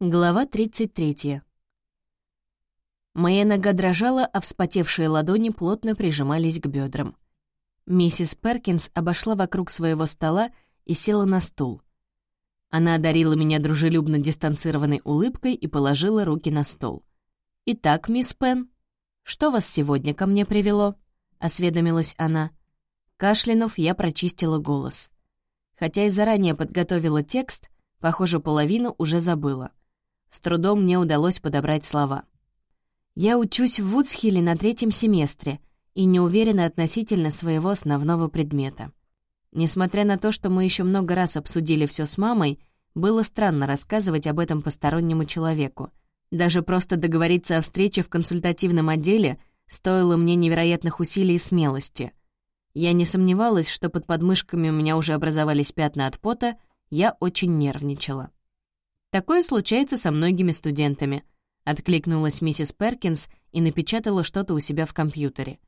Глава 33. Моя нога дрожала, а вспотевшие ладони плотно прижимались к бедрам. Миссис Перкинс обошла вокруг своего стола и села на стул. Она одарила меня дружелюбно дистанцированной улыбкой и положила руки на стол. «Итак, мисс Пен, что вас сегодня ко мне привело?» — осведомилась она. Кашлянув, я прочистила голос. Хотя и заранее подготовила текст, похоже, половину уже забыла. С трудом мне удалось подобрать слова. Я учусь в Вудсхилле на третьем семестре и не уверена относительно своего основного предмета. Несмотря на то, что мы еще много раз обсудили все с мамой, было странно рассказывать об этом постороннему человеку. Даже просто договориться о встрече в консультативном отделе стоило мне невероятных усилий и смелости. Я не сомневалась, что под подмышками у меня уже образовались пятна от пота, я очень нервничала. Такое случается со многими студентами», — откликнулась миссис Перкинс и напечатала что-то у себя в компьютере.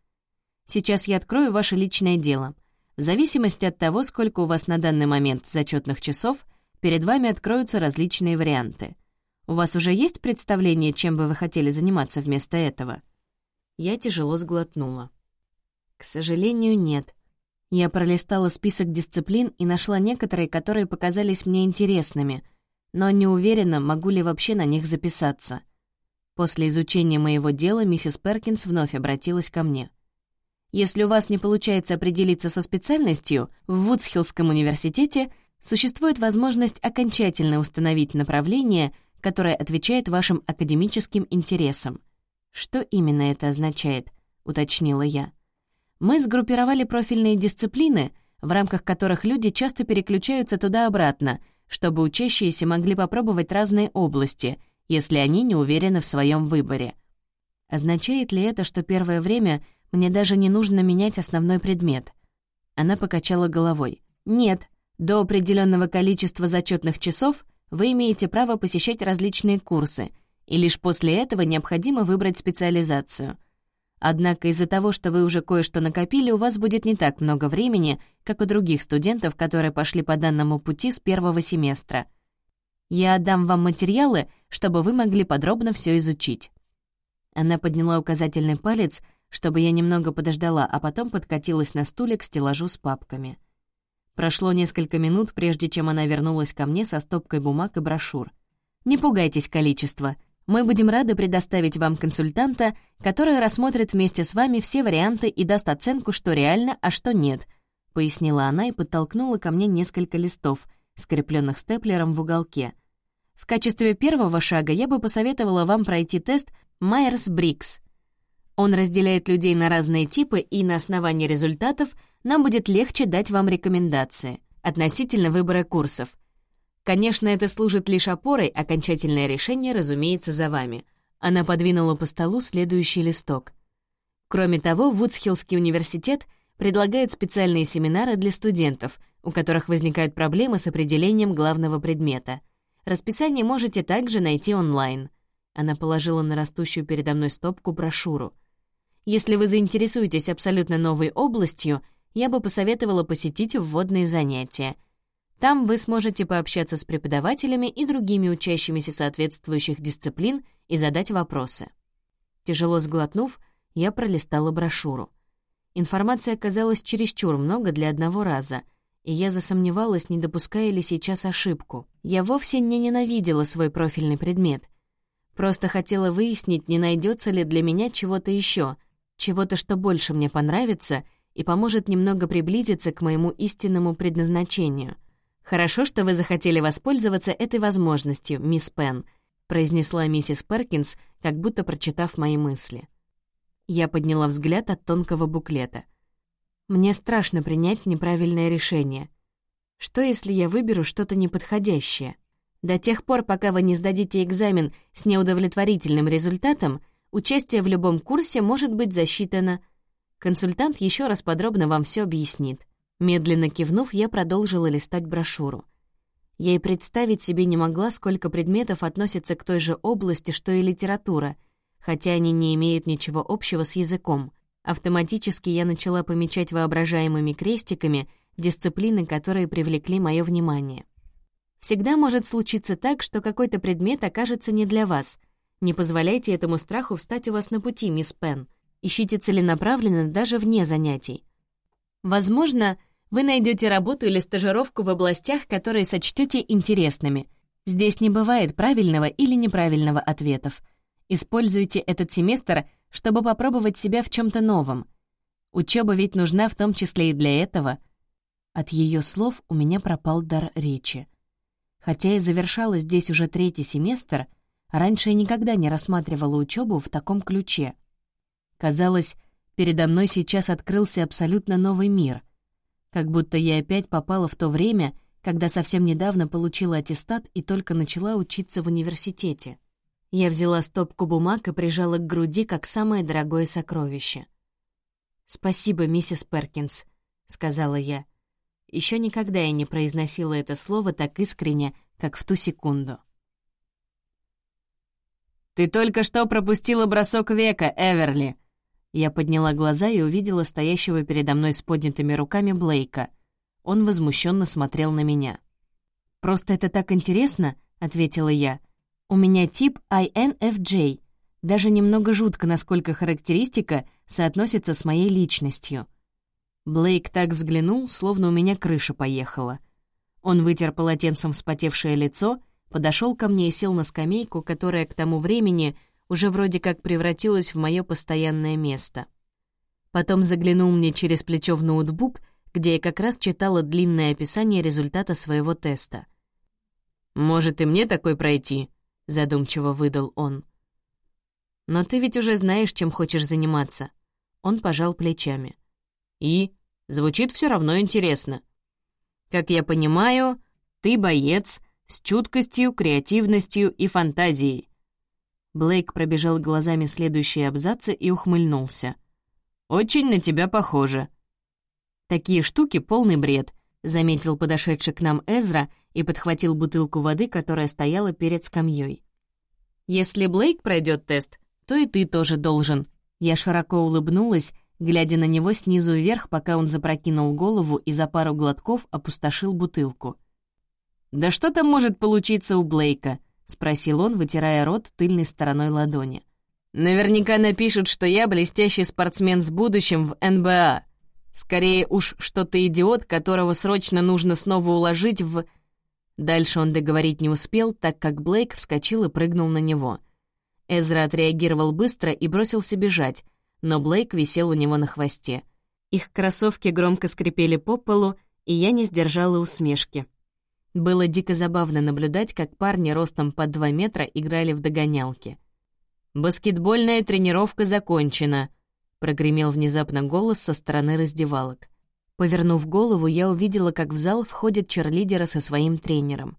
«Сейчас я открою ваше личное дело. В зависимости от того, сколько у вас на данный момент зачетных часов, перед вами откроются различные варианты. У вас уже есть представление, чем бы вы хотели заниматься вместо этого?» Я тяжело сглотнула. «К сожалению, нет», я пролистала список дисциплин и нашла некоторые, которые показались мне интересными, но не уверена, могу ли вообще на них записаться. После изучения моего дела миссис Перкинс вновь обратилась ко мне. Если у вас не получается определиться со специальностью, в Вудсхиллском университете существует возможность окончательно установить направление, которое отвечает вашим академическим интересам. «Что именно это означает?» — уточнила я. «Мы сгруппировали профильные дисциплины, в рамках которых люди часто переключаются туда-обратно, чтобы учащиеся могли попробовать разные области, если они не уверены в своем выборе. Означает ли это, что первое время мне даже не нужно менять основной предмет? Она покачала головой. Нет, до определенного количества зачетных часов вы имеете право посещать различные курсы, и лишь после этого необходимо выбрать специализацию — Однако из-за того, что вы уже кое-что накопили, у вас будет не так много времени, как у других студентов, которые пошли по данному пути с первого семестра. Я отдам вам материалы, чтобы вы могли подробно все изучить». Она подняла указательный палец, чтобы я немного подождала, а потом подкатилась на стуле к стеллажу с папками. Прошло несколько минут, прежде чем она вернулась ко мне со стопкой бумаг и брошюр. «Не пугайтесь количества», мы будем рады предоставить вам консультанта, который рассмотрит вместе с вами все варианты и даст оценку, что реально, а что нет», — пояснила она и подтолкнула ко мне несколько листов, скрепленных степлером в уголке. В качестве первого шага я бы посоветовала вам пройти тест Майерс-Бриггс. Он разделяет людей на разные типы, и на основании результатов нам будет легче дать вам рекомендации относительно выбора курсов. Конечно, это служит лишь опорой, окончательное решение, разумеется, за вами. Она подвинула по столу следующий листок. Кроме того, Вудсхиллский университет предлагает специальные семинары для студентов, у которых возникают проблемы с определением главного предмета. Расписание можете также найти онлайн. Она положила на растущую передо мной стопку брошюру. Если вы заинтересуетесь абсолютно новой областью, я бы посоветовала посетить вводные занятия — там вы сможете пообщаться с преподавателями и другими учащимися соответствующих дисциплин и задать вопросы. Тяжело сглотнув, я пролистала брошюру. Информации оказалось чересчур много для одного раза, и я засомневалась, не допуская ли сейчас ошибку. Я вовсе не ненавидела свой профильный предмет. Просто хотела выяснить, не найдется ли для меня чего-то еще, чего-то, что больше мне понравится и поможет немного приблизиться к моему истинному предназначению — «Хорошо, что вы захотели воспользоваться этой возможностью, мисс Пен», произнесла миссис Перкинс, как будто прочитав мои мысли. Я подняла взгляд от тонкого буклета. «Мне страшно принять неправильное решение. Что, если я выберу что-то неподходящее? До тех пор, пока вы не сдадите экзамен с неудовлетворительным результатом, участие в любом курсе может быть засчитано. Консультант еще раз подробно вам все объяснит. Медленно кивнув, я продолжила листать брошюру. Я и представить себе не могла, сколько предметов относятся к той же области, что и литература, хотя они не имеют ничего общего с языком. Автоматически я начала помечать воображаемыми крестиками дисциплины, которые привлекли мое внимание. Всегда может случиться так, что какой-то предмет окажется не для вас. Не позволяйте этому страху встать у вас на пути, мисс Пен. Ищите целенаправленно даже вне занятий. Возможно, вы найдете работу или стажировку в областях, которые сочтете интересными. Здесь не бывает правильного или неправильного ответов. Используйте этот семестр, чтобы попробовать себя в чем то новом. Учеба ведь нужна в том числе и для этого. От ее слов у меня пропал дар речи. Хотя и завершала здесь уже третий семестр, раньше я никогда не рассматривала учебу в таком ключе. Казалось, передо мной сейчас открылся абсолютно новый мир. Как будто я опять попала в то время, когда совсем недавно получила аттестат и только начала учиться в университете. Я взяла стопку бумаг и прижала к груди как самое дорогое сокровище. «Спасибо, миссис Перкинс», — сказала я. Еще никогда я не произносила это слово так искренне, как в ту секунду. «Ты только что пропустила бросок века, Эверли!» Я подняла глаза и увидела стоящего передо мной с поднятыми руками Блейка. Он возмущенно смотрел на меня. «Просто это так интересно», — ответила я. «У меня тип INFJ. Даже немного жутко, насколько характеристика соотносится с моей личностью». Блейк так взглянул, словно у меня крыша поехала. Он вытер полотенцем вспотевшее лицо, подошел ко мне и сел на скамейку, которая к тому времени — уже вроде как превратилась в мое постоянное место. Потом заглянул мне через плечо в ноутбук, где я как раз читала длинное описание результата своего теста. «Может, и мне такой пройти?» — задумчиво выдал он. «Но ты ведь уже знаешь, чем хочешь заниматься». Он пожал плечами. «И? Звучит все равно интересно. Как я понимаю, ты боец с чуткостью, креативностью и фантазией. Блейк пробежал глазами следующие абзацы и ухмыльнулся. «Очень на тебя похоже». «Такие штуки — полный бред», — заметил подошедший к нам Эзра и подхватил бутылку воды, которая стояла перед скамьей. «Если Блейк пройдет тест, то и ты тоже должен». Я широко улыбнулась, глядя на него снизу вверх, пока он запрокинул голову и за пару глотков опустошил бутылку. «Да что там может получиться у Блейка?» — спросил он, вытирая рот тыльной стороной ладони. «Наверняка напишут, что я блестящий спортсмен с будущим в НБА. Скорее уж, что ты идиот, которого срочно нужно снова уложить в...» Дальше он договорить не успел, так как Блейк вскочил и прыгнул на него. Эзра отреагировал быстро и бросился бежать, но Блейк висел у него на хвосте. Их кроссовки громко скрипели по полу, и я не сдержала усмешки. Было дико забавно наблюдать, как парни ростом по 2 метра играли в догонялки. «Баскетбольная тренировка закончена», — прогремел внезапно голос со стороны раздевалок. Повернув голову, я увидела, как в зал входит черлидера со своим тренером.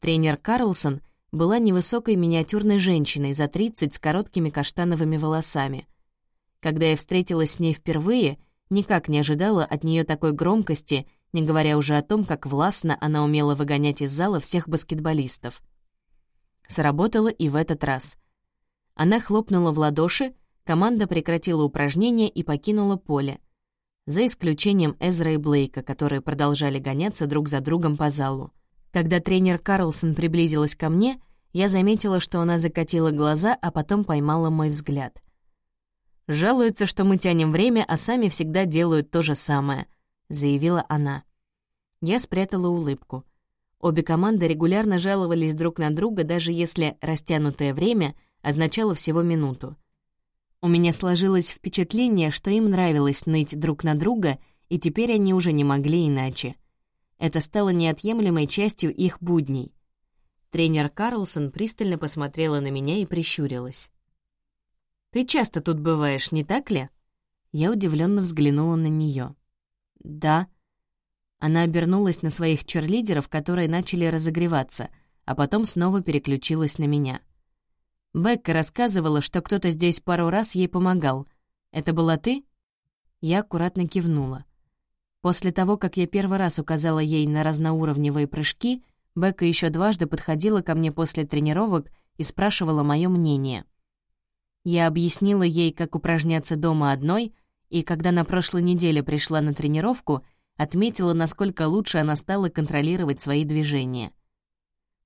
Тренер Карлсон была невысокой миниатюрной женщиной за 30 с короткими каштановыми волосами. Когда я встретилась с ней впервые, никак не ожидала от нее такой громкости — не говоря уже о том, как властно она умела выгонять из зала всех баскетболистов. Сработало и в этот раз. Она хлопнула в ладоши, команда прекратила упражнение и покинула поле, за исключением Эзра и Блейка, которые продолжали гоняться друг за другом по залу. Когда тренер Карлсон приблизилась ко мне, я заметила, что она закатила глаза, а потом поймала мой взгляд. Жалуются, что мы тянем время, а сами всегда делают то же самое —— заявила она. Я спрятала улыбку. Обе команды регулярно жаловались друг на друга, даже если растянутое время означало всего минуту. У меня сложилось впечатление, что им нравилось ныть друг на друга, и теперь они уже не могли иначе. Это стало неотъемлемой частью их будней. Тренер Карлсон пристально посмотрела на меня и прищурилась. «Ты часто тут бываешь, не так ли?» Я удивленно взглянула на нее. «Да». Она обернулась на своих черлидеров, которые начали разогреваться, а потом снова переключилась на меня. Бекка рассказывала, что кто-то здесь пару раз ей помогал. «Это была ты?» Я аккуратно кивнула. После того, как я первый раз указала ей на разноуровневые прыжки, Бекка еще дважды подходила ко мне после тренировок и спрашивала мое мнение. Я объяснила ей, как упражняться дома одной, и когда на прошлой неделе пришла на тренировку, отметила, насколько лучше она стала контролировать свои движения.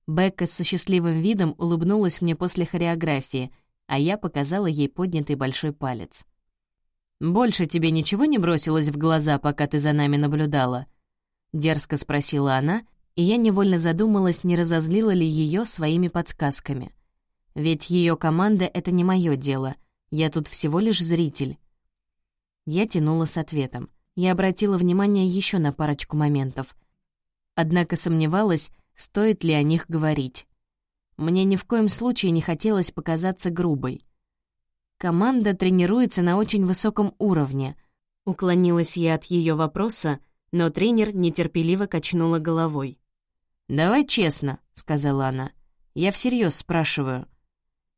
Бекка со счастливым видом улыбнулась мне после хореографии, а я показала ей поднятый большой палец. «Больше тебе ничего не бросилось в глаза, пока ты за нами наблюдала?» — дерзко спросила она, и я невольно задумалась, не разозлила ли ее своими подсказками. Ведь ее команда — это не мое дело, я тут всего лишь зритель. Я тянула с ответом. Я обратила внимание еще на парочку моментов. Однако сомневалась, стоит ли о них говорить. Мне ни в коем случае не хотелось показаться грубой. Команда тренируется на очень высоком уровне. Уклонилась я от ее вопроса, но тренер нетерпеливо качнула головой. «Давай честно», — сказала она. «Я всерьез спрашиваю».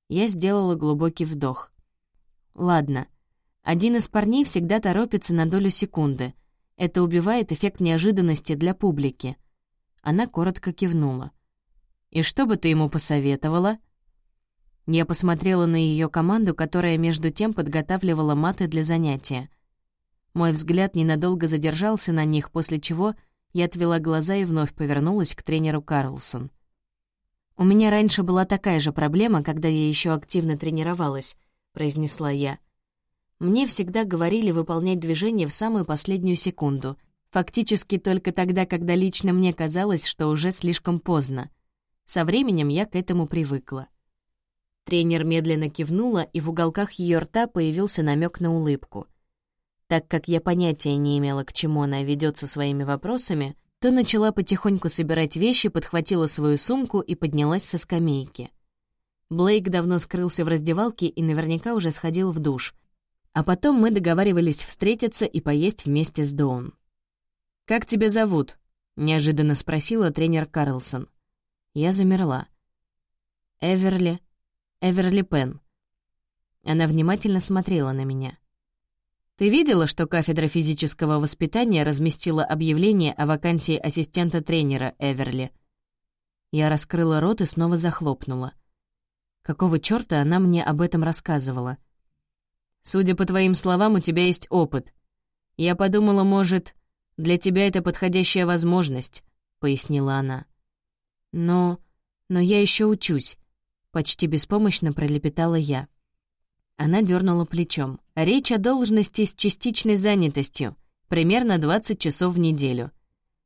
Я сделала глубокий вдох. «Ладно. Один из парней всегда торопится на долю секунды. Это убивает эффект неожиданности для публики. Она коротко кивнула. «И что бы ты ему посоветовала?» Я посмотрела на ее команду, которая между тем подготавливала маты для занятия. Мой взгляд ненадолго задержался на них, после чего я отвела глаза и вновь повернулась к тренеру Карлсон. «У меня раньше была такая же проблема, когда я еще активно тренировалась», — произнесла я. Мне всегда говорили выполнять движение в самую последнюю секунду, Фактически только тогда, когда лично мне казалось, что уже слишком поздно. Со временем я к этому привыкла. Тренер медленно кивнула, и в уголках ее рта появился намек на улыбку. Так как я понятия не имела, к чему она ведет со своими вопросами, то начала потихоньку собирать вещи, подхватила свою сумку и поднялась со скамейки. Блейк давно скрылся в раздевалке и наверняка уже сходил в душ. А потом мы договаривались встретиться и поесть вместе с Доун. «Как тебя зовут?» — неожиданно спросила тренер Карлсон. Я замерла. «Эверли... Эверли Пен». Она внимательно смотрела на меня. «Ты видела, что кафедра физического воспитания разместила объявление о вакансии ассистента тренера Эверли?» Я раскрыла рот и снова захлопнула. Какого чёрта она мне об этом рассказывала? «Судя по твоим словам, у тебя есть опыт. Я подумала, может, для тебя это подходящая возможность», — пояснила она. «Но... но я еще учусь», — почти беспомощно пролепетала я. Она дернула плечом. «Речь о должности с частичной занятостью, примерно 20 часов в неделю.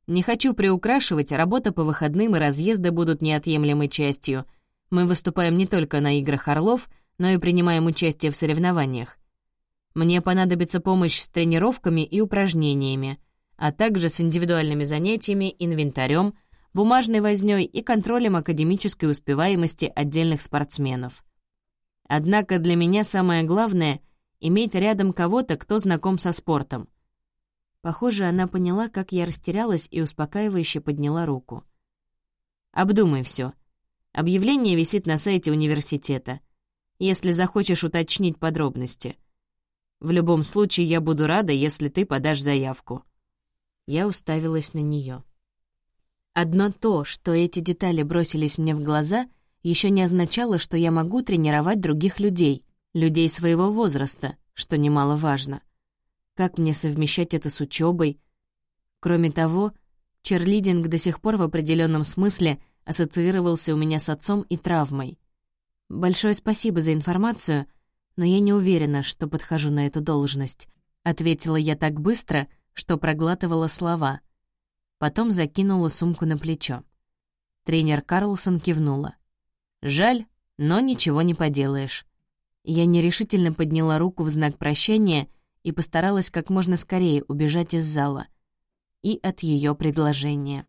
Не хочу приукрашивать, работа по выходным и разъезды будут неотъемлемой частью. Мы выступаем не только на играх «Орлов», но и принимаем участие в соревнованиях. Мне понадобится помощь с тренировками и упражнениями — а также с индивидуальными занятиями, инвентарем, бумажной вознёй и контролем академической успеваемости отдельных спортсменов. Однако для меня самое главное — иметь рядом кого-то, кто знаком со спортом. Похоже, она поняла, как я растерялась и успокаивающе подняла руку. «Обдумай все. Объявление висит на сайте университета. Если захочешь уточнить подробности. В любом случае, я буду рада, если ты подашь заявку». Я уставилась на нее. Одно то, что эти детали бросились мне в глаза, еще не означало, что я могу тренировать других людей, людей своего возраста, что немаловажно. Как мне совмещать это с учебой? Кроме того, черлидинг до сих пор в определенном смысле ассоциировался у меня с отцом и травмой. «Большое спасибо за информацию, но я не уверена, что подхожу на эту должность», — ответила я так быстро — что проглатывала слова. Потом закинула сумку на плечо. Тренер Карлсон кивнула. «Жаль, но ничего не поделаешь». Я нерешительно подняла руку в знак прощания и постаралась как можно скорее убежать из зала и от ее предложения.